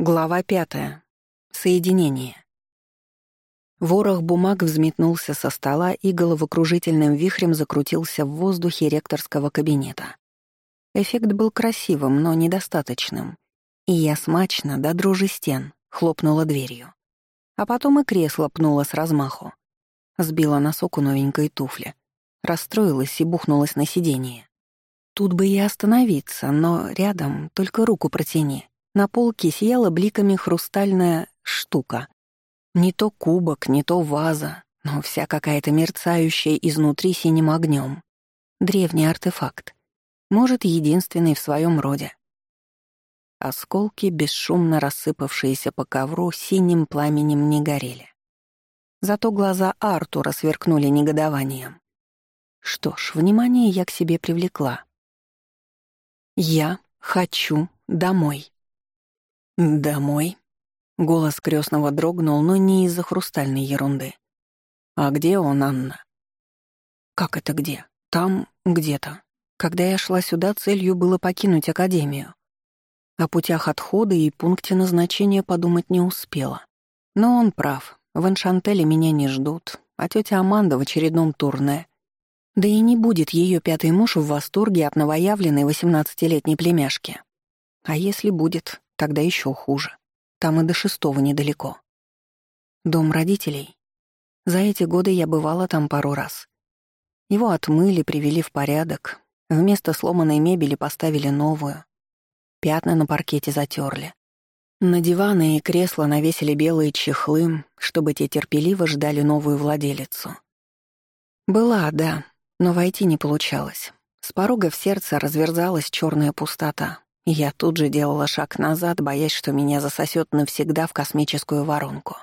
Глава пятая. Соединение. Ворох бумаг взметнулся со стола и головокружительным вихрем закрутился в воздухе ректорского кабинета. Эффект был красивым, но недостаточным. И я смачно, до дрожи стен, хлопнула дверью. А потом и кресло пнуло с размаху. Сбила носок у новенькой туфли. Расстроилась и бухнулась на сиденье. Тут бы и остановиться, но рядом только руку протяни. На полке сияла бликами хрустальная штука. Не то кубок, не то ваза, но вся какая-то мерцающая изнутри синим огнем. Древний артефакт. Может, единственный в своем роде. Осколки, бесшумно рассыпавшиеся по ковру, синим пламенем не горели. Зато глаза Артура сверкнули негодованием. Что ж, внимание я к себе привлекла. «Я хочу домой». «Домой?» Голос крестного дрогнул, но не из-за хрустальной ерунды. «А где он, Анна?» «Как это где? Там где-то. Когда я шла сюда, целью было покинуть Академию. О путях отхода и пункте назначения подумать не успела. Но он прав. В Эншантеле меня не ждут, а тетя Аманда в очередном турне. Да и не будет ее пятый муж в восторге от новоявленной восемнадцатилетней племяшки. А если будет, Тогда еще хуже. Там и до шестого недалеко. Дом родителей. За эти годы я бывала там пару раз. Его отмыли, привели в порядок. Вместо сломанной мебели поставили новую. Пятна на паркете затерли. На диваны и кресла навесили белые чехлы, чтобы те терпеливо ждали новую владелицу. Была, да, но войти не получалось. С порога в сердце разверзалась черная пустота, я тут же делала шаг назад, боясь, что меня засосет навсегда в космическую воронку.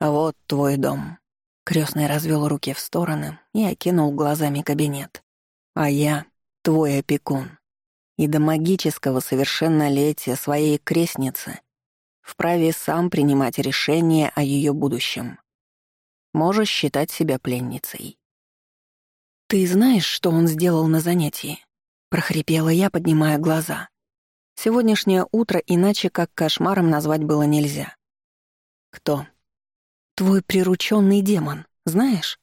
«Вот твой дом». Крестный развел руки в стороны и окинул глазами кабинет. «А я — твой опекун. И до магического совершеннолетия своей крестницы вправе сам принимать решение о ее будущем. Можешь считать себя пленницей». «Ты знаешь, что он сделал на занятии?» Прохрипела я, поднимая глаза. Сегодняшнее утро иначе как кошмаром назвать было нельзя. Кто? Твой прирученный демон, знаешь?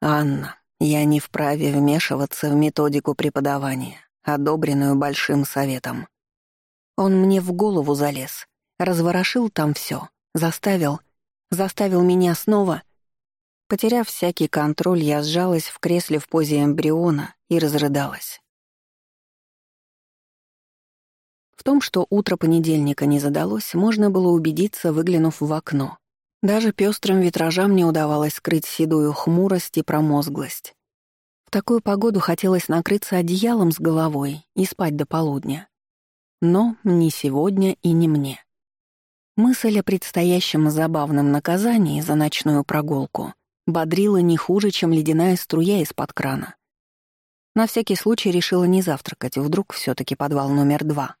Анна, я не вправе вмешиваться в методику преподавания, одобренную Большим Советом. Он мне в голову залез, разворошил там все, заставил, заставил меня снова... Потеряв всякий контроль, я сжалась в кресле в позе эмбриона и разрыдалась. В том, что утро понедельника не задалось, можно было убедиться, выглянув в окно. Даже пестрым витражам не удавалось скрыть седую хмурость и промозглость. В такую погоду хотелось накрыться одеялом с головой и спать до полудня. Но не сегодня и не мне. Мысль о предстоящем забавном наказании за ночную прогулку бодрила не хуже, чем ледяная струя из-под крана. На всякий случай решила не завтракать, вдруг все таки подвал номер два.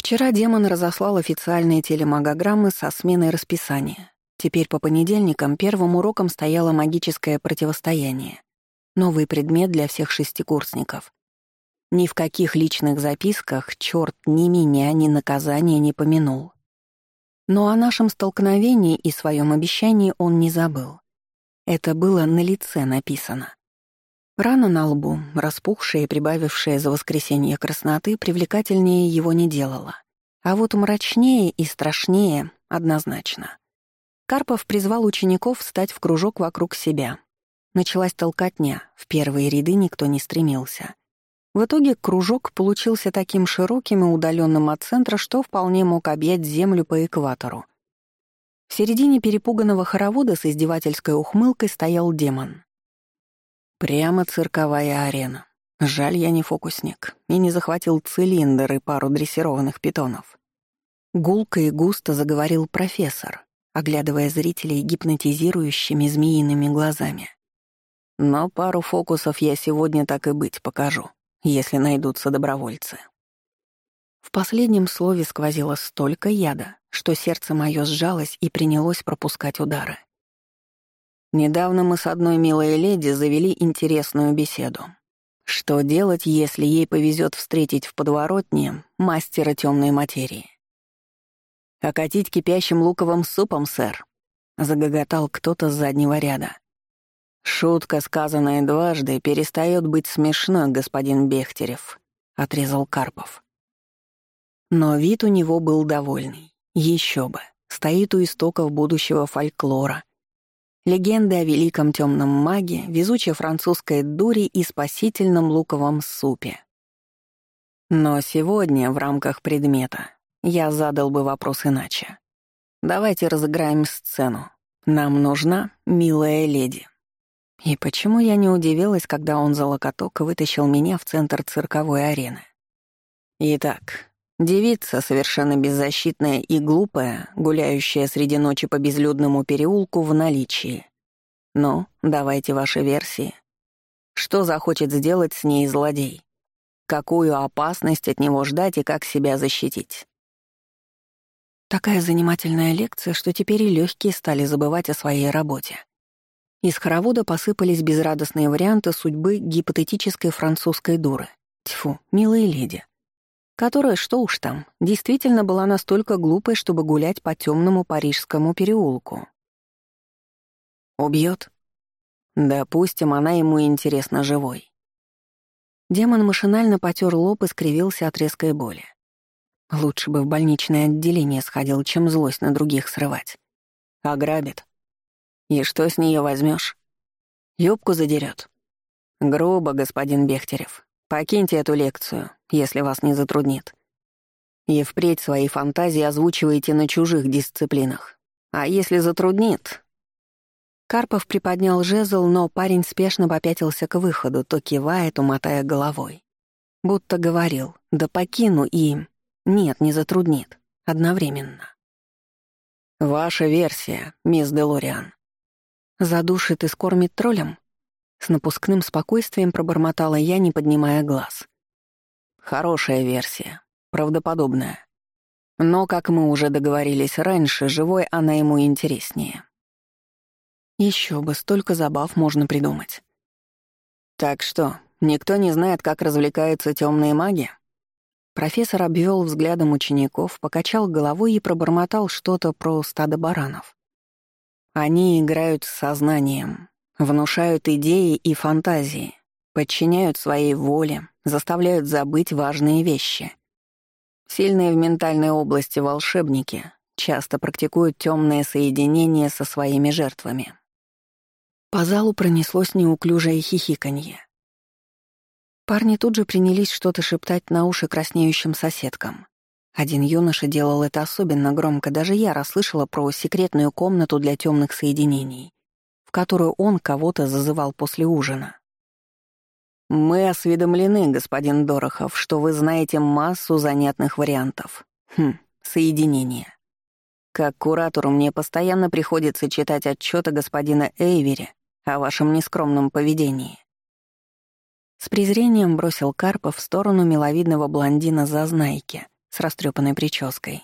Вчера демон разослал официальные телемагограммы со сменой расписания. Теперь по понедельникам первым уроком стояло магическое противостояние. Новый предмет для всех шестикурсников. Ни в каких личных записках черт ни меня, ни наказания не помянул. Но о нашем столкновении и своем обещании он не забыл. Это было на лице написано. Рана на лбу, распухшая и прибавившая за воскресенье красноты, привлекательнее его не делала. А вот мрачнее и страшнее однозначно. Карпов призвал учеников встать в кружок вокруг себя. Началась толкотня, в первые ряды никто не стремился. В итоге кружок получился таким широким и удаленным от центра, что вполне мог объять землю по экватору. В середине перепуганного хоровода с издевательской ухмылкой стоял демон. Прямо цирковая арена. Жаль, я не фокусник и не захватил цилиндр и пару дрессированных питонов. Гулко и густо заговорил профессор, оглядывая зрителей гипнотизирующими змеиными глазами. Но пару фокусов я сегодня так и быть покажу, если найдутся добровольцы. В последнем слове сквозило столько яда, что сердце мое сжалось и принялось пропускать удары. Недавно мы с одной милой леди завели интересную беседу. Что делать, если ей повезет встретить в подворотне мастера темной материи? «Окатить кипящим луковым супом, сэр», — загоготал кто-то с заднего ряда. «Шутка, сказанная дважды, перестает быть смешной, господин Бехтерев», — отрезал Карпов. Но вид у него был довольный. Еще бы. Стоит у истоков будущего фольклора, Легенды о великом темном маге, везучей французской дуре и спасительном луковом супе. Но сегодня, в рамках предмета, я задал бы вопрос иначе. Давайте разыграем сцену. Нам нужна милая леди. И почему я не удивилась, когда он за локоток вытащил меня в центр цирковой арены? Итак, Девица, совершенно беззащитная и глупая, гуляющая среди ночи по безлюдному переулку в наличии. Ну, давайте ваши версии. Что захочет сделать с ней злодей? Какую опасность от него ждать и как себя защитить? Такая занимательная лекция, что теперь и легкие стали забывать о своей работе. Из хоровода посыпались безрадостные варианты судьбы гипотетической французской дуры. Тьфу, милые леди которая, что уж там, действительно была настолько глупой, чтобы гулять по темному парижскому переулку. Убьет? Допустим, она ему интересна живой. Демон машинально потер лоб и скривился от резкой боли. Лучше бы в больничное отделение сходил, чем злость на других срывать. Ограбит. И что с нее возьмешь? Юбку задерет. Грубо, господин Бехтерев. Покиньте эту лекцию, если вас не затруднит. И впредь свои фантазии озвучивайте на чужих дисциплинах. А если затруднит... Карпов приподнял жезл, но парень спешно попятился к выходу, то кивая, то мотая головой. Будто говорил «да покину и...» «Нет, не затруднит. Одновременно». «Ваша версия, мисс Делориан». «Задушит и скормит троллем?» С напускным спокойствием пробормотала я, не поднимая глаз. Хорошая версия, правдоподобная. Но, как мы уже договорились раньше, живой она ему интереснее. Еще бы, столько забав можно придумать. Так что, никто не знает, как развлекаются темные маги? Профессор обвел взглядом учеников, покачал головой и пробормотал что-то про стадо баранов. Они играют с сознанием, Внушают идеи и фантазии, подчиняют своей воле, заставляют забыть важные вещи. Сильные в ментальной области волшебники часто практикуют темные соединения со своими жертвами. По залу пронеслось неуклюжее хихиканье. Парни тут же принялись что-то шептать на уши краснеющим соседкам. Один юноша делал это особенно громко, даже я расслышала про секретную комнату для темных соединений в которую он кого-то зазывал после ужина. «Мы осведомлены, господин Дорохов, что вы знаете массу занятных вариантов. Хм, соединения. Как куратору мне постоянно приходится читать отчеты господина Эйвери о вашем нескромном поведении». С презрением бросил Карпов в сторону миловидного блондина Зазнайки с растрепанной прической.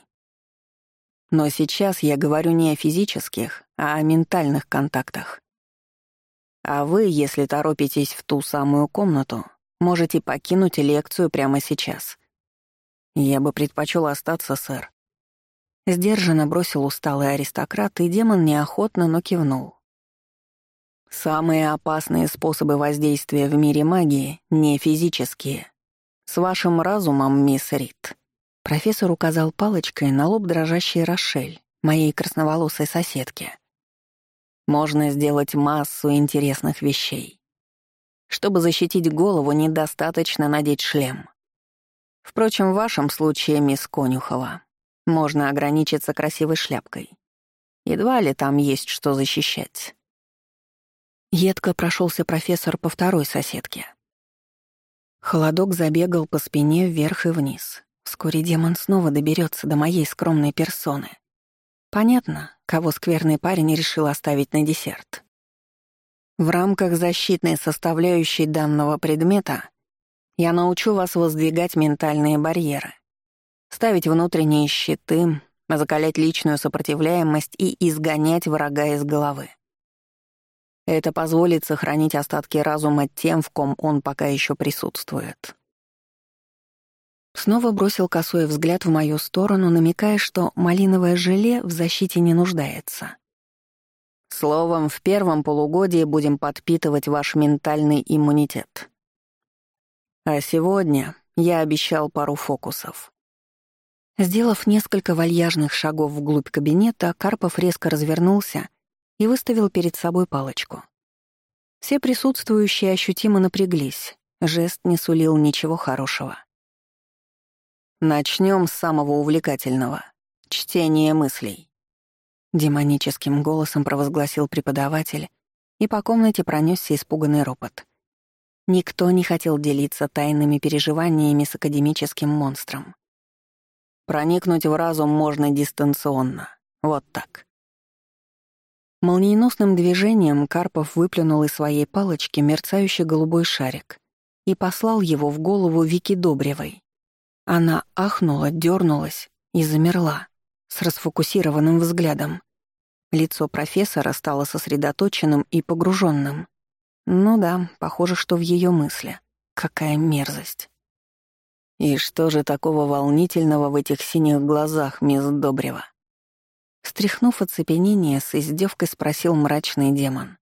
Но сейчас я говорю не о физических, а о ментальных контактах. А вы, если торопитесь в ту самую комнату, можете покинуть лекцию прямо сейчас. Я бы предпочел остаться, сэр. Сдержанно бросил усталый аристократ, и демон неохотно, но кивнул. Самые опасные способы воздействия в мире магии — не физические. С вашим разумом, мисс Рид. Профессор указал палочкой на лоб дрожащий Рошель, моей красноволосой соседки. Можно сделать массу интересных вещей. Чтобы защитить голову, недостаточно надеть шлем. Впрочем, в вашем случае, мисс Конюхова, можно ограничиться красивой шляпкой. Едва ли там есть что защищать. Едко прошелся профессор по второй соседке. Холодок забегал по спине вверх и вниз. Вскоре демон снова доберется до моей скромной персоны. Понятно, кого скверный парень решил оставить на десерт. В рамках защитной составляющей данного предмета я научу вас воздвигать ментальные барьеры, ставить внутренние щиты, закалять личную сопротивляемость и изгонять врага из головы. Это позволит сохранить остатки разума тем, в ком он пока еще присутствует. Снова бросил косой взгляд в мою сторону, намекая, что малиновое желе в защите не нуждается. Словом, в первом полугодии будем подпитывать ваш ментальный иммунитет. А сегодня я обещал пару фокусов. Сделав несколько вальяжных шагов вглубь кабинета, Карпов резко развернулся и выставил перед собой палочку. Все присутствующие ощутимо напряглись, жест не сулил ничего хорошего. Начнем с самого увлекательного — чтения мыслей. Демоническим голосом провозгласил преподаватель, и по комнате пронесся испуганный ропот. Никто не хотел делиться тайными переживаниями с академическим монстром. Проникнуть в разум можно дистанционно. Вот так. Молниеносным движением Карпов выплюнул из своей палочки мерцающий голубой шарик и послал его в голову Вики Добревой. Она ахнула, дернулась и замерла, с расфокусированным взглядом. Лицо профессора стало сосредоточенным и погруженным. Ну да, похоже, что в ее мысли. Какая мерзость. «И что же такого волнительного в этих синих глазах, мисс Добрева?» Стряхнув оцепенение, с издевкой спросил мрачный демон.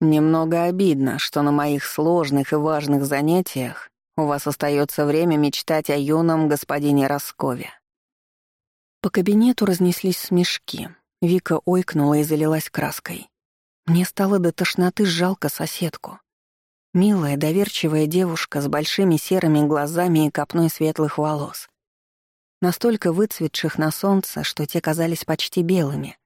«Немного обидно, что на моих сложных и важных занятиях у вас остается время мечтать о юном господине Роскове». По кабинету разнеслись смешки. Вика ойкнула и залилась краской. Мне стало до тошноты жалко соседку. Милая, доверчивая девушка с большими серыми глазами и копной светлых волос. Настолько выцветших на солнце, что те казались почти белыми.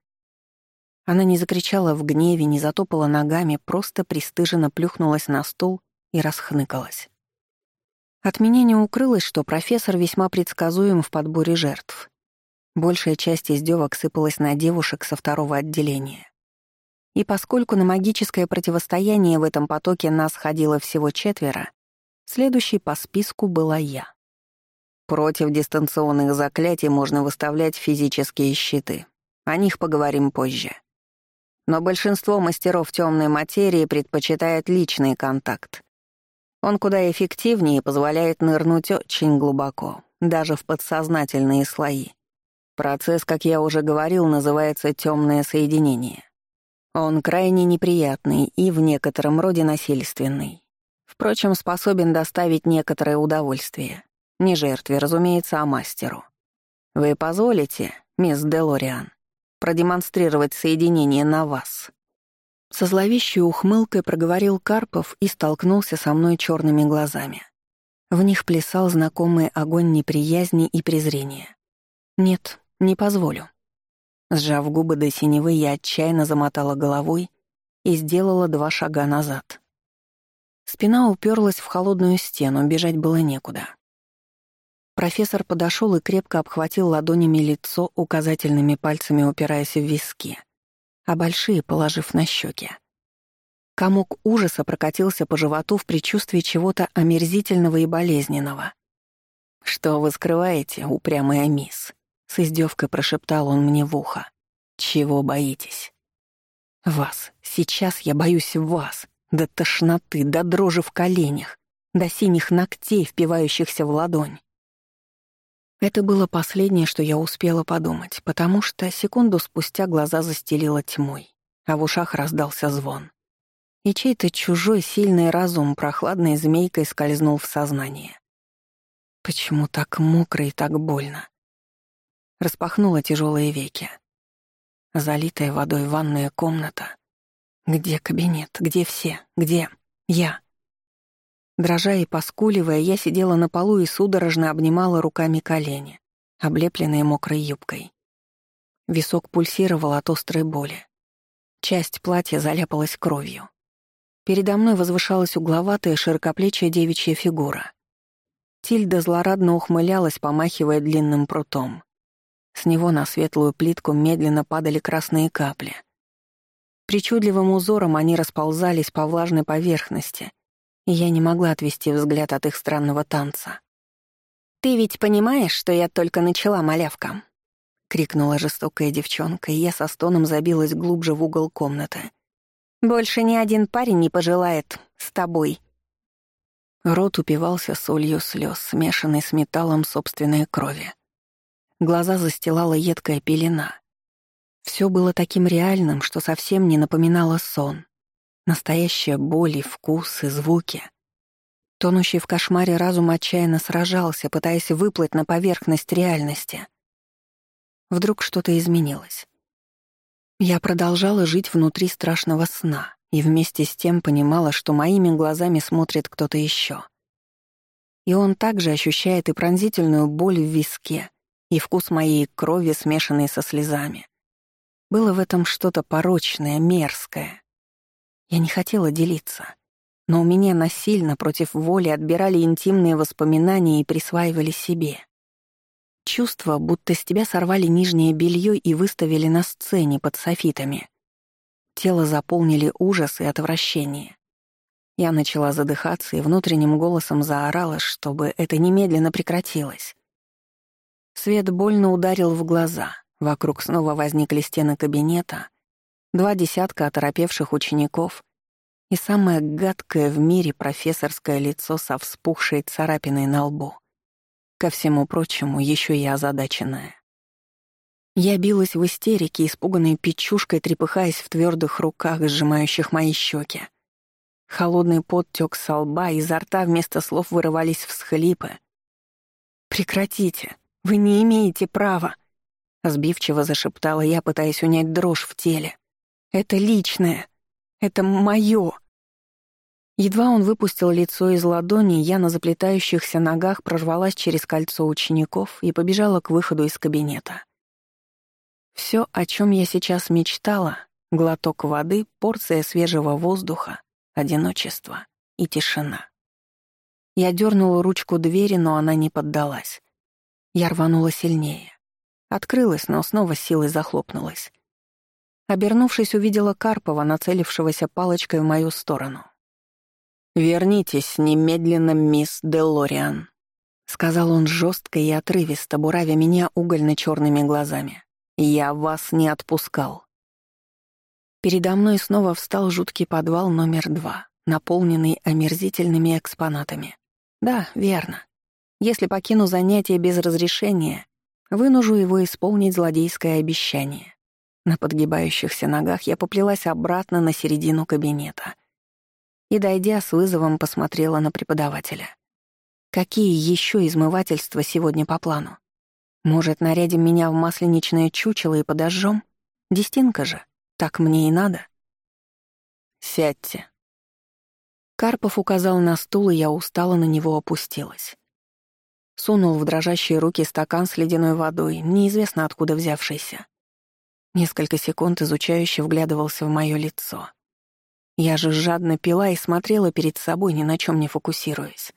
Она не закричала в гневе, не затопала ногами, просто пристыженно плюхнулась на стул и расхныкалась. От меня не укрылось, что профессор весьма предсказуем в подборе жертв. Большая часть издевок сыпалась на девушек со второго отделения. И поскольку на магическое противостояние в этом потоке нас ходило всего четверо, следующей по списку была я. Против дистанционных заклятий можно выставлять физические щиты. О них поговорим позже. Но большинство мастеров темной материи предпочитает личный контакт, он куда эффективнее и позволяет нырнуть очень глубоко, даже в подсознательные слои. Процесс, как я уже говорил, называется темное соединение. Он крайне неприятный и в некотором роде насильственный. Впрочем, способен доставить некоторое удовольствие. Не жертве, разумеется, а мастеру. Вы позволите, мисс Делориан, продемонстрировать соединение на вас? Со зловещей ухмылкой проговорил Карпов и столкнулся со мной черными глазами. В них плясал знакомый огонь неприязни и презрения. «Нет, не позволю». Сжав губы до синевы, я отчаянно замотала головой и сделала два шага назад. Спина уперлась в холодную стену, бежать было некуда. Профессор подошел и крепко обхватил ладонями лицо, указательными пальцами упираясь в виски а большие положив на щеки. Комок ужаса прокатился по животу в предчувствии чего-то омерзительного и болезненного. «Что вы скрываете, упрямая мисс?» — с издевкой прошептал он мне в ухо. «Чего боитесь?» «Вас. Сейчас я боюсь вас. До тошноты, до дрожи в коленях, до синих ногтей, впивающихся в ладонь. Это было последнее, что я успела подумать, потому что секунду спустя глаза застелило тьмой, а в ушах раздался звон. И чей-то чужой сильный разум прохладной змейкой скользнул в сознание. Почему так мокро и так больно? Распахнула тяжелые веки. Залитая водой ванная комната. Где кабинет? Где все? Где я? Дрожа и поскуливая, я сидела на полу и судорожно обнимала руками колени, облепленные мокрой юбкой. Висок пульсировал от острой боли. Часть платья заляпалась кровью. Передо мной возвышалась угловатая, широкоплечья девичья фигура. Тильда злорадно ухмылялась, помахивая длинным прутом. С него на светлую плитку медленно падали красные капли. Причудливым узором они расползались по влажной поверхности, и я не могла отвести взгляд от их странного танца. «Ты ведь понимаешь, что я только начала, малявка?» — крикнула жестокая девчонка, и я со стоном забилась глубже в угол комнаты. Больше ни один парень не пожелает с тобой». Рот упивался солью слез, смешанной с металлом собственной крови. Глаза застилала едкая пелена. Все было таким реальным, что совсем не напоминало сон. Настоящая боль и вкус, и звуки. Тонущий в кошмаре разум отчаянно сражался, пытаясь выплыть на поверхность реальности. Вдруг что-то изменилось. Я продолжала жить внутри страшного сна и вместе с тем понимала, что моими глазами смотрит кто-то еще. И он также ощущает и пронзительную боль в виске, и вкус моей крови, смешанный со слезами. Было в этом что-то порочное, мерзкое. Я не хотела делиться, но у меня насильно против воли отбирали интимные воспоминания и присваивали себе. Чувство, будто с тебя сорвали нижнее белье и выставили на сцене под софитами. Тело заполнили ужас и отвращение. Я начала задыхаться и внутренним голосом заорала, чтобы это немедленно прекратилось. Свет больно ударил в глаза. Вокруг снова возникли стены кабинета, два десятка оторопевших учеников и самое гадкое в мире профессорское лицо со вспухшей царапиной на лбу. Ко всему прочему, еще и озадаченная. Я билась в истерике, испуганной печушкой, трепыхаясь в твердых руках, сжимающих мои щеки. Холодный пот тек со лба, изо рта вместо слов вырывались всхлипы. «Прекратите! Вы не имеете права!» Сбивчиво зашептала я, пытаясь унять дрожь в теле. «Это личное! Это моё!» Едва он выпустил лицо из ладони, я на заплетающихся ногах прорвалась через кольцо учеников и побежала к выходу из кабинета. Все, о чем я сейчас мечтала — глоток воды, порция свежего воздуха, одиночество и тишина. Я дернула ручку двери, но она не поддалась. Я рванула сильнее. Открылась, но снова силой захлопнулась. Обернувшись, увидела Карпова, нацелившегося палочкой в мою сторону. «Вернитесь немедленно, мисс Делориан», — сказал он жестко и отрывисто, буравя меня угольно-черными глазами. «Я вас не отпускал». Передо мной снова встал жуткий подвал номер два, наполненный омерзительными экспонатами. Да, верно. Если покину занятие без разрешения, вынужу его исполнить злодейское обещание. На подгибающихся ногах я поплелась обратно на середину кабинета и, дойдя с вызовом, посмотрела на преподавателя. Какие еще измывательства сегодня по плану? Может, нарядим меня в масленичное чучело и подожжем? Дестинка же. Так мне и надо. Сядьте. Карпов указал на стул, и я устало на него опустилась. Сунул в дрожащие руки стакан с ледяной водой, неизвестно откуда взявшийся. Несколько секунд изучающе вглядывался в мое лицо. Я же жадно пила и смотрела перед собой, ни на чем не фокусируясь.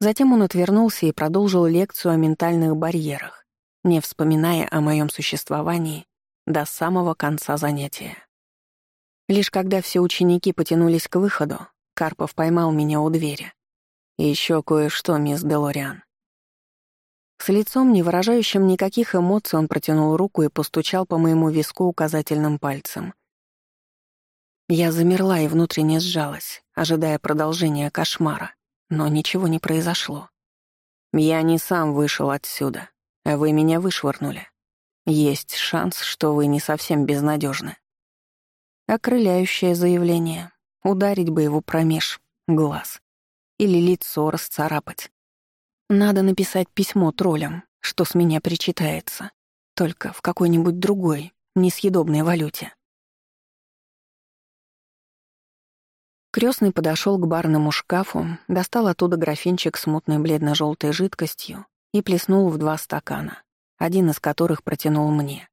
Затем он отвернулся и продолжил лекцию о ментальных барьерах, не вспоминая о моем существовании до самого конца занятия. Лишь когда все ученики потянулись к выходу, Карпов поймал меня у двери. Еще кое-что, мисс Делориан. С лицом, не выражающим никаких эмоций, он протянул руку и постучал по моему виску указательным пальцем. Я замерла и внутренне сжалась, ожидая продолжения кошмара, но ничего не произошло. Я не сам вышел отсюда, а вы меня вышвырнули. Есть шанс, что вы не совсем безнадежны. Окрыляющее заявление. Ударить бы его промеж глаз. Или лицо расцарапать. Надо написать письмо троллям, что с меня причитается. Только в какой-нибудь другой, несъедобной валюте. Крестный подошел к барному шкафу, достал оттуда графинчик с мутной бледно-желтой жидкостью и плеснул в два стакана, один из которых протянул мне.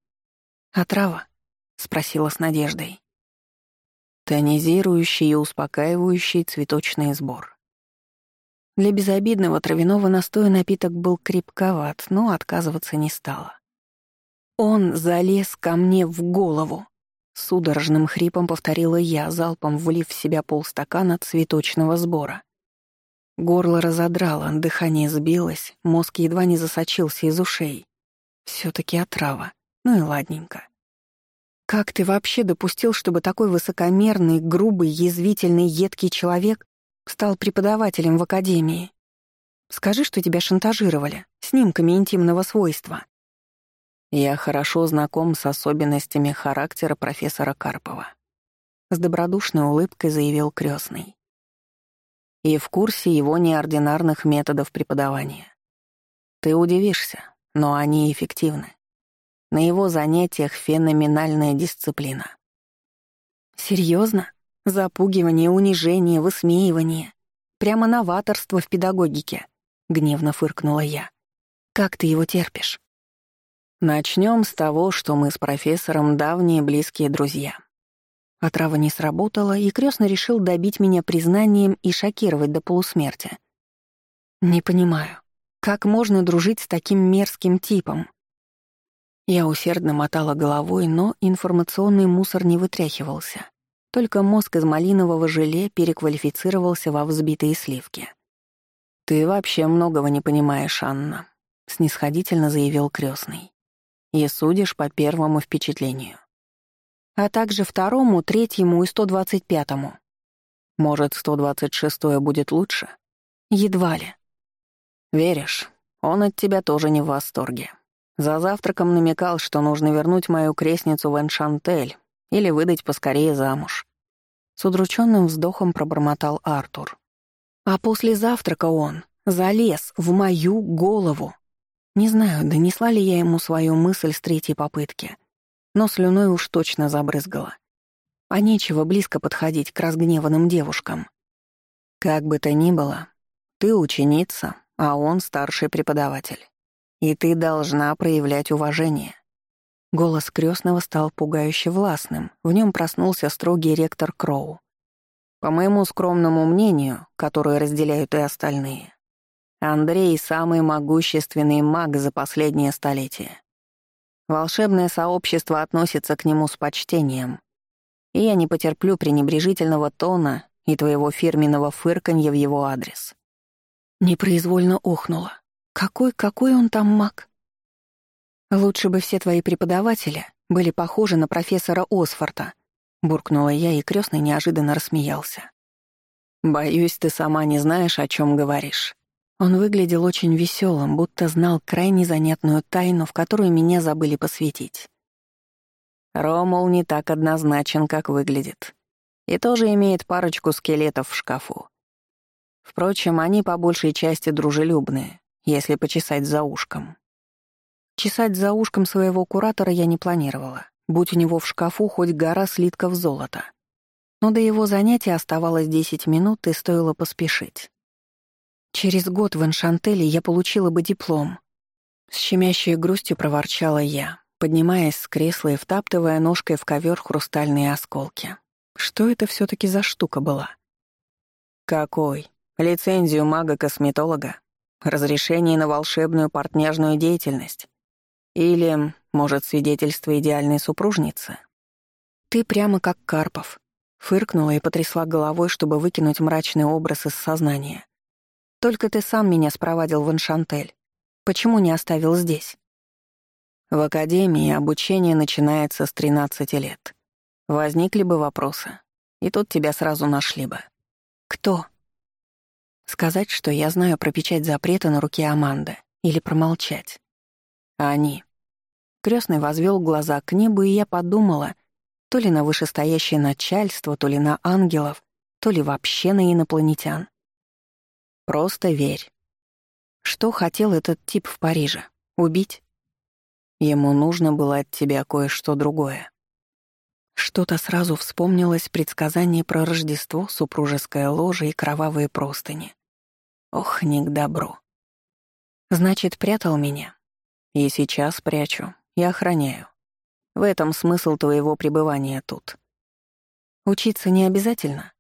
«Отрава?» — спросила с надеждой. Тонизирующий и успокаивающий цветочный сбор. Для безобидного травяного настоя напиток был крепковат, но отказываться не стала. Он залез ко мне в голову. Судорожным хрипом повторила я, залпом влив в себя полстакана цветочного сбора. Горло разодрало, дыхание сбилось, мозг едва не засочился из ушей. все таки отрава. Ну и ладненько. Как ты вообще допустил, чтобы такой высокомерный, грубый, язвительный, едкий человек стал преподавателем в академии? Скажи, что тебя шантажировали снимками интимного свойства. Я хорошо знаком с особенностями характера профессора Карпова. С добродушной улыбкой заявил крестный. И в курсе его неординарных методов преподавания. Ты удивишься, но они эффективны. На его занятиях феноменальная дисциплина. Серьезно? Запугивание, унижение, высмеивание. Прямо новаторство в педагогике. Гневно фыркнула я. Как ты его терпишь? Начнем с того, что мы с профессором давние близкие друзья. Отрава не сработала, и крестный решил добить меня признанием и шокировать до полусмерти. Не понимаю, как можно дружить с таким мерзким типом? Я усердно мотала головой, но информационный мусор не вытряхивался. Только мозг из малинового желе переквалифицировался во взбитые сливки. «Ты вообще многого не понимаешь, Анна», — снисходительно заявил крестный. «И судишь по первому впечатлению. А также второму, третьему и сто двадцать пятому. Может, сто двадцать шестое будет лучше? Едва ли. Веришь, он от тебя тоже не в восторге. За завтраком намекал, что нужно вернуть мою крестницу в Эншантель или выдать поскорее замуж. С удрученным вздохом пробормотал Артур. А после завтрака он залез в мою голову. Не знаю, донесла ли я ему свою мысль с третьей попытки, но слюной уж точно забрызгала. А нечего близко подходить к разгневанным девушкам. Как бы то ни было, ты ученица, а он старший преподаватель. И ты должна проявлять уважение». Голос крестного стал пугающе властным, в нем проснулся строгий ректор Кроу. По моему скромному мнению, которое разделяют и остальные, Андрей — самый могущественный маг за последнее столетие. Волшебное сообщество относится к нему с почтением, и я не потерплю пренебрежительного тона и твоего фирменного фырканья в его адрес. Непроизвольно охнула. Какой-какой он там маг? Лучше бы все твои преподаватели были похожи на профессора Осфорта, буркнула я, и крестный неожиданно рассмеялся. Боюсь, ты сама не знаешь, о чем говоришь. Он выглядел очень веселым, будто знал крайне занятную тайну, в которую меня забыли посвятить. Ромул не так однозначен, как выглядит. И тоже имеет парочку скелетов в шкафу. Впрочем, они по большей части дружелюбные, если почесать за ушком. Чесать за ушком своего куратора я не планировала, будь у него в шкафу хоть гора слитков золота. Но до его занятия оставалось 10 минут, и стоило поспешить. Через год в Эншантеле я получила бы диплом. С щемящей грустью проворчала я, поднимаясь с кресла и втаптывая ножкой в ковер хрустальные осколки. Что это все таки за штука была? «Какой? Лицензию мага-косметолога?» Разрешение на волшебную партнерную деятельность? Или, может, свидетельство идеальной супружницы? Ты прямо как Карпов. Фыркнула и потрясла головой, чтобы выкинуть мрачный образ из сознания. Только ты сам меня спровадил в Аншантель. Почему не оставил здесь? В академии обучение начинается с 13 лет. Возникли бы вопросы, и тут тебя сразу нашли бы. Кто? Сказать, что я знаю про печать запрета на руке Аманды, или промолчать. они. Крестный возвел глаза к небу, и я подумала, то ли на вышестоящее начальство, то ли на ангелов, то ли вообще на инопланетян. Просто верь. Что хотел этот тип в Париже? Убить? Ему нужно было от тебя кое-что другое. Что-то сразу вспомнилось предсказание про Рождество, супружеское ложе и кровавые простыни. Ох, не к добру. Значит, прятал меня. И сейчас прячу и охраняю. В этом смысл твоего пребывания тут. Учиться не обязательно.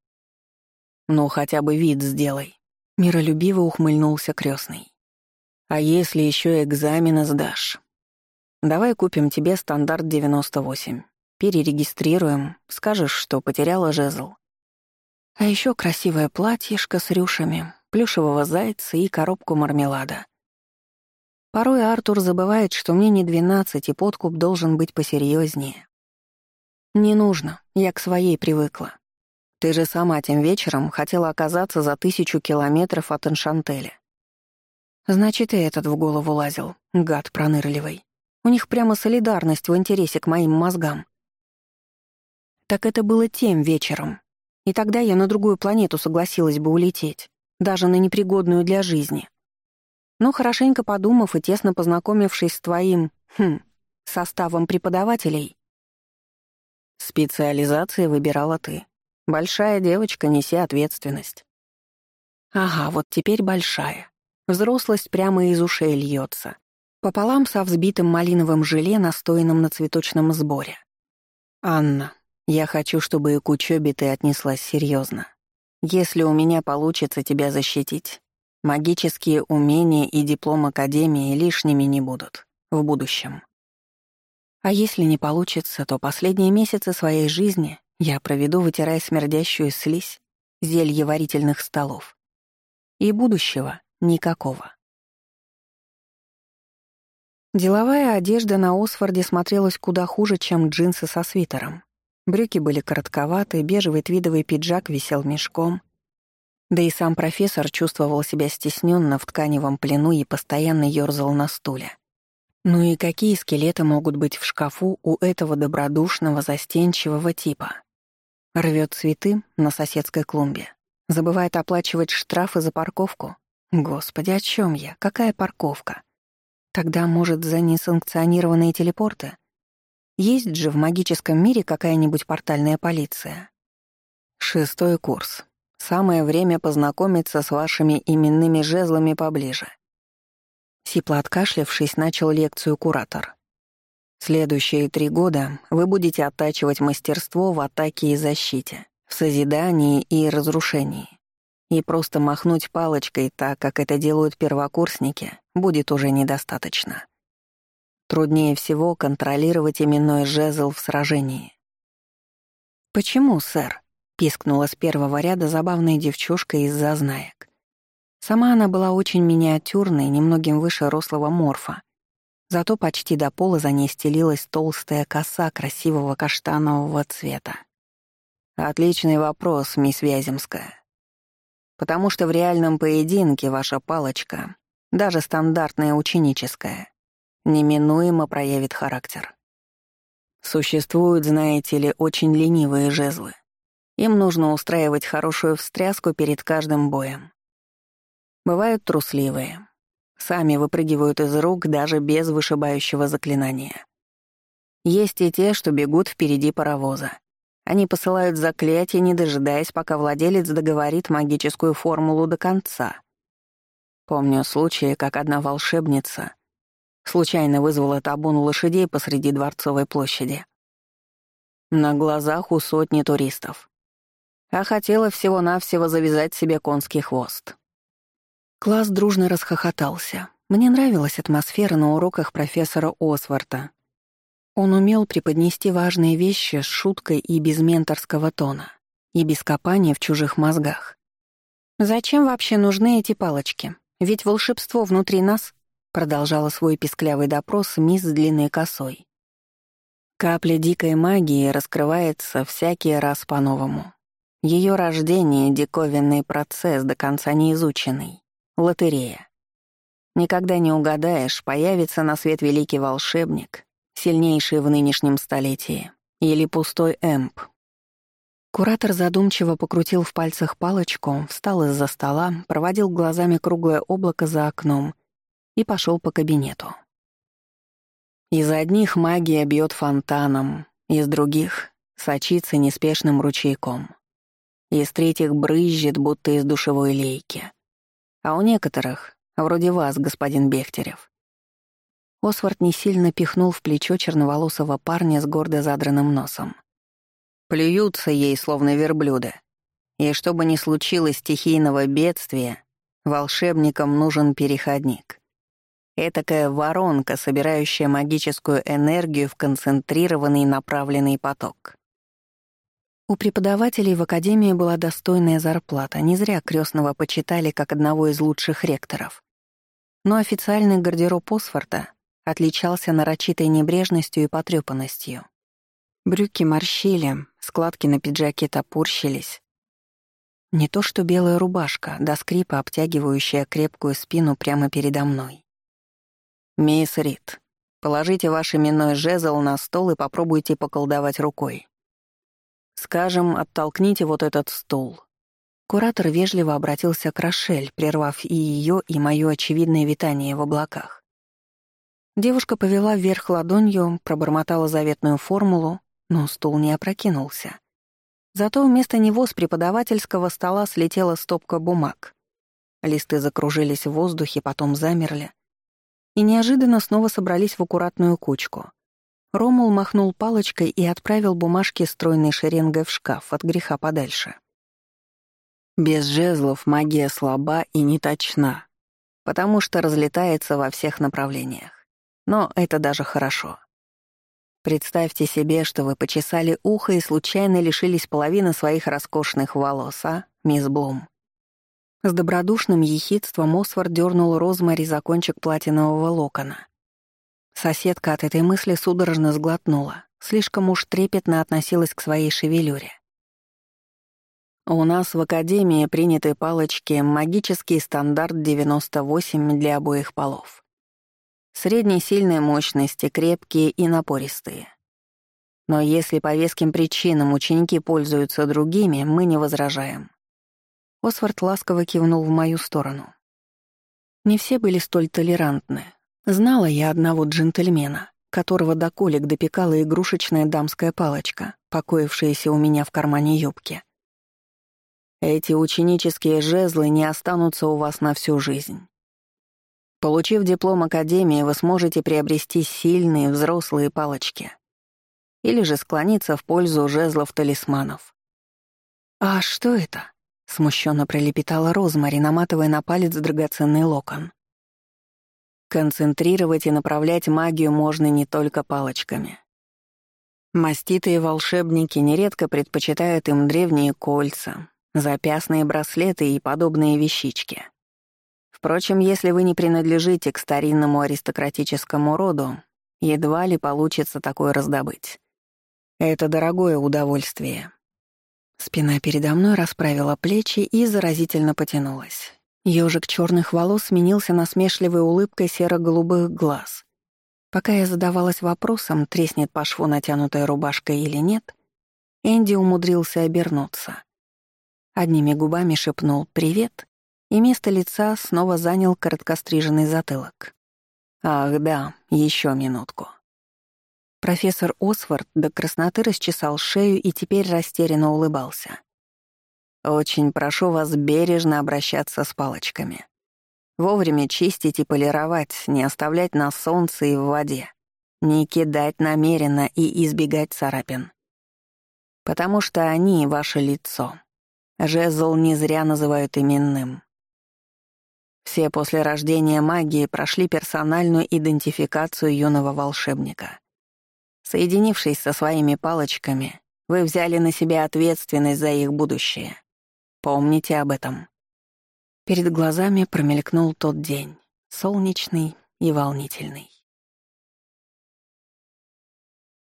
Ну, хотя бы вид сделай. Миролюбиво ухмыльнулся крестный. А если еще экзамены сдашь? Давай купим тебе стандарт 98. Перерегистрируем, скажешь, что потеряла жезл. А еще красивое платьишко с рюшами, плюшевого зайца и коробку мармелада. Порой Артур забывает, что мне не двенадцать, и подкуп должен быть посерьезнее. «Не нужно, я к своей привыкла. Ты же сама тем вечером хотела оказаться за тысячу километров от Эншантеля. Значит, и этот в голову лазил, гад пронырливый. У них прямо солидарность в интересе к моим мозгам. Так это было тем вечером. И тогда я на другую планету согласилась бы улететь, даже на непригодную для жизни. Но хорошенько подумав и тесно познакомившись с твоим, хм, составом преподавателей, специализации выбирала ты. Большая девочка, неси ответственность. Ага, вот теперь большая. Взрослость прямо из ушей льется. Пополам со взбитым малиновым желе, настоянным на цветочном сборе. Анна, я хочу, чтобы и к учебе ты отнеслась серьезно. Если у меня получится тебя защитить, магические умения и диплом Академии лишними не будут в будущем. А если не получится, то последние месяцы своей жизни я проведу, вытирая смердящую слизь, зелье варительных столов. И будущего никакого. Деловая одежда на Осфорде смотрелась куда хуже, чем джинсы со свитером. Брюки были коротковаты, бежевый твидовый пиджак висел мешком. Да и сам профессор чувствовал себя стесненно в тканевом плену и постоянно ёрзал на стуле. Ну и какие скелеты могут быть в шкафу у этого добродушного, застенчивого типа? Рвет цветы на соседской клумбе. Забывает оплачивать штрафы за парковку. Господи, о чем я? Какая парковка? Тогда, может, за несанкционированные телепорты? Есть же в магическом мире какая-нибудь портальная полиция. Шестой курс. Самое время познакомиться с вашими именными жезлами поближе. Сипло откашлявшись, начал лекцию куратор. Следующие три года вы будете оттачивать мастерство в атаке и защите, в созидании и разрушении. И просто махнуть палочкой так, как это делают первокурсники, будет уже недостаточно. Труднее всего контролировать именной жезл в сражении. «Почему, сэр?» — пискнула с первого ряда забавная девчушка из зазнаек. Сама она была очень миниатюрной, немногим выше рослого морфа. Зато почти до пола за ней стелилась толстая коса красивого каштанового цвета. «Отличный вопрос, мисс Вяземская. Потому что в реальном поединке ваша палочка, даже стандартная ученическая, неминуемо проявит характер. Существуют, знаете ли, очень ленивые жезлы. Им нужно устраивать хорошую встряску перед каждым боем. Бывают трусливые. Сами выпрыгивают из рук даже без вышибающего заклинания. Есть и те, что бегут впереди паровоза. Они посылают заклятие, не дожидаясь, пока владелец договорит магическую формулу до конца. Помню случаи, как одна волшебница случайно вызвала табун лошадей посреди Дворцовой площади. На глазах у сотни туристов. А хотела всего-навсего завязать себе конский хвост. Класс дружно расхохотался. Мне нравилась атмосфера на уроках профессора Осворта. Он умел преподнести важные вещи с шуткой и без менторского тона, и без копания в чужих мозгах. «Зачем вообще нужны эти палочки? Ведь волшебство внутри нас продолжала свой писклявый допрос мисс с длинной косой. Капля дикой магии раскрывается всякий раз по-новому. Ее рождение — диковинный процесс, до конца не изученный. Лотерея. Никогда не угадаешь, появится на свет великий волшебник, сильнейший в нынешнем столетии, или пустой эмп. Куратор задумчиво покрутил в пальцах палочку, встал из-за стола, проводил глазами круглое облако за окном и пошел по кабинету. Из одних магия бьет фонтаном, из других сочится неспешным ручейком. Из третьих брызжет, будто из душевой лейки. А у некоторых, вроде вас, господин Бехтерев. Освард не сильно пихнул в плечо черноволосого парня с гордо задранным носом. Плюются ей, словно верблюды. И чтобы не случилось стихийного бедствия, волшебникам нужен переходник. Этакая воронка, собирающая магическую энергию в концентрированный направленный поток. У преподавателей в академии была достойная зарплата, не зря крестного почитали как одного из лучших ректоров. Но официальный гардероб Осфорта отличался нарочитой небрежностью и потрепанностью. Брюки морщили, складки на пиджаке топорщились. Не то что белая рубашка, до скрипа обтягивающая крепкую спину прямо передо мной. «Мисс Рид, положите ваш именной жезл на стол и попробуйте поколдовать рукой. Скажем, оттолкните вот этот стул». Куратор вежливо обратился к Рошель, прервав и ее, и мое очевидное витание в облаках. Девушка повела вверх ладонью, пробормотала заветную формулу, но стул не опрокинулся. Зато вместо него с преподавательского стола слетела стопка бумаг. Листы закружились в воздухе, потом замерли. И неожиданно снова собрались в аккуратную кучку. Ромул махнул палочкой и отправил бумажки стройной шеренгой в шкаф от греха подальше. Без жезлов магия слаба и неточна, потому что разлетается во всех направлениях. Но это даже хорошо. Представьте себе, что вы почесали ухо и случайно лишились половины своих роскошных волос, а, мисс Блум? С добродушным ехидством Освард дернул Розмари за кончик платинового локона. Соседка от этой мысли судорожно сглотнула, слишком уж трепетно относилась к своей шевелюре. У нас в Академии приняты палочки «Магический стандарт 98» для обоих полов. Средней сильной мощности, крепкие и напористые. Но если по веским причинам ученики пользуются другими, мы не возражаем. Освард ласково кивнул в мою сторону. Не все были столь толерантны. Знала я одного джентльмена, которого до колик допекала игрушечная дамская палочка, покоившаяся у меня в кармане юбки. Эти ученические жезлы не останутся у вас на всю жизнь. Получив диплом Академии, вы сможете приобрести сильные взрослые палочки. Или же склониться в пользу жезлов-талисманов. «А что это?» — смущенно пролепетала Розмари, наматывая на палец драгоценный локон. Концентрировать и направлять магию можно не только палочками. Маститые волшебники нередко предпочитают им древние кольца, запястные браслеты и подобные вещички. Впрочем, если вы не принадлежите к старинному аристократическому роду, едва ли получится такое раздобыть. Это дорогое удовольствие. Спина передо мной расправила плечи и заразительно потянулась. Ёжик черных волос сменился насмешливой улыбкой серо-голубых глаз. Пока я задавалась вопросом, треснет по шву натянутая рубашка или нет, Энди умудрился обернуться. Одними губами шепнул «Привет», и место лица снова занял короткостриженный затылок. «Ах да, еще минутку». Профессор Освард до красноты расчесал шею и теперь растерянно улыбался. «Очень прошу вас бережно обращаться с палочками. Вовремя чистить и полировать, не оставлять на солнце и в воде, не кидать намеренно и избегать царапин. Потому что они — ваше лицо, Жезл не зря называют именным. Все после рождения магии прошли персональную идентификацию юного волшебника. Соединившись со своими палочками, вы взяли на себя ответственность за их будущее. Помните об этом. Перед глазами промелькнул тот день, солнечный и волнительный.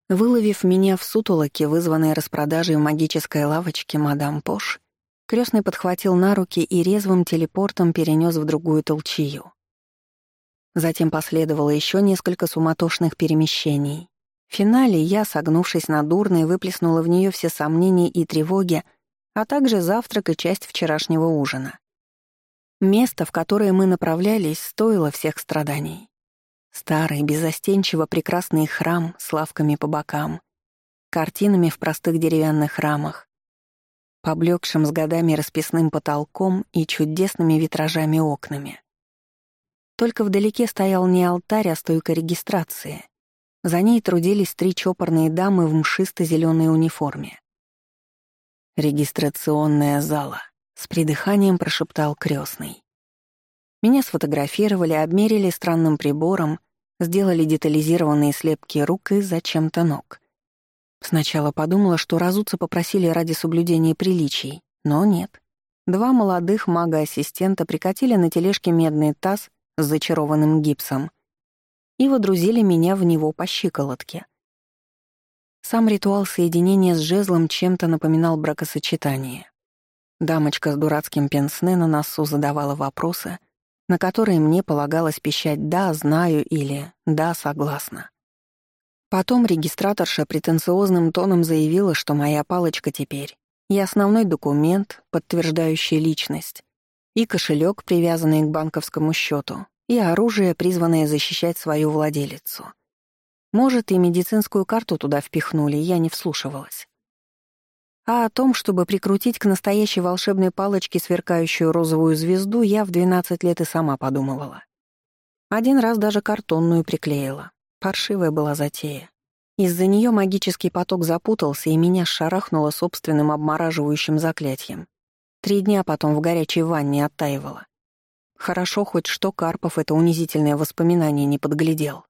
Выловив меня в сутолоке, вызванной распродажей в магической лавочке мадам Пош, Крестный подхватил на руки и резвым телепортом перенес в другую толчью. Затем последовало еще несколько суматошных перемещений. В финале я, согнувшись над урной, выплеснула в нее все сомнения и тревоги, а также завтрак и часть вчерашнего ужина. Место, в которое мы направлялись, стоило всех страданий. Старый, безостенчиво прекрасный храм с лавками по бокам, картинами в простых деревянных рамах, поблекшим с годами расписным потолком и чудесными витражами окнами. Только вдалеке стоял не алтарь, а стойка регистрации. За ней трудились три чопорные дамы в мшисто-зеленой униформе. «Регистрационная зала», — с придыханием прошептал крестный. Меня сфотографировали, обмерили странным прибором, сделали детализированные слепки рук и зачем-то ног — Сначала подумала, что разуться попросили ради соблюдения приличий, но нет. Два молодых мага-ассистента прикатили на тележке медный таз с зачарованным гипсом и водрузили меня в него по щиколотке. Сам ритуал соединения с жезлом чем-то напоминал бракосочетание. Дамочка с дурацким пенсне на носу задавала вопросы, на которые мне полагалось пищать «да, знаю» или «да, согласна». Потом регистраторша претенциозным тоном заявила, что моя палочка теперь и основной документ, подтверждающий личность, и кошелек, привязанный к банковскому счету, и оружие, призванное защищать свою владелицу. Может, и медицинскую карту туда впихнули, я не вслушивалась. А о том, чтобы прикрутить к настоящей волшебной палочке сверкающую розовую звезду, я в 12 лет и сама подумывала. Один раз даже картонную приклеила. Паршивая была затея. Из-за нее магический поток запутался, и меня шарахнуло собственным обмораживающим заклятием. Три дня потом в горячей ванне оттаивало. Хорошо хоть что Карпов это унизительное воспоминание не подглядел.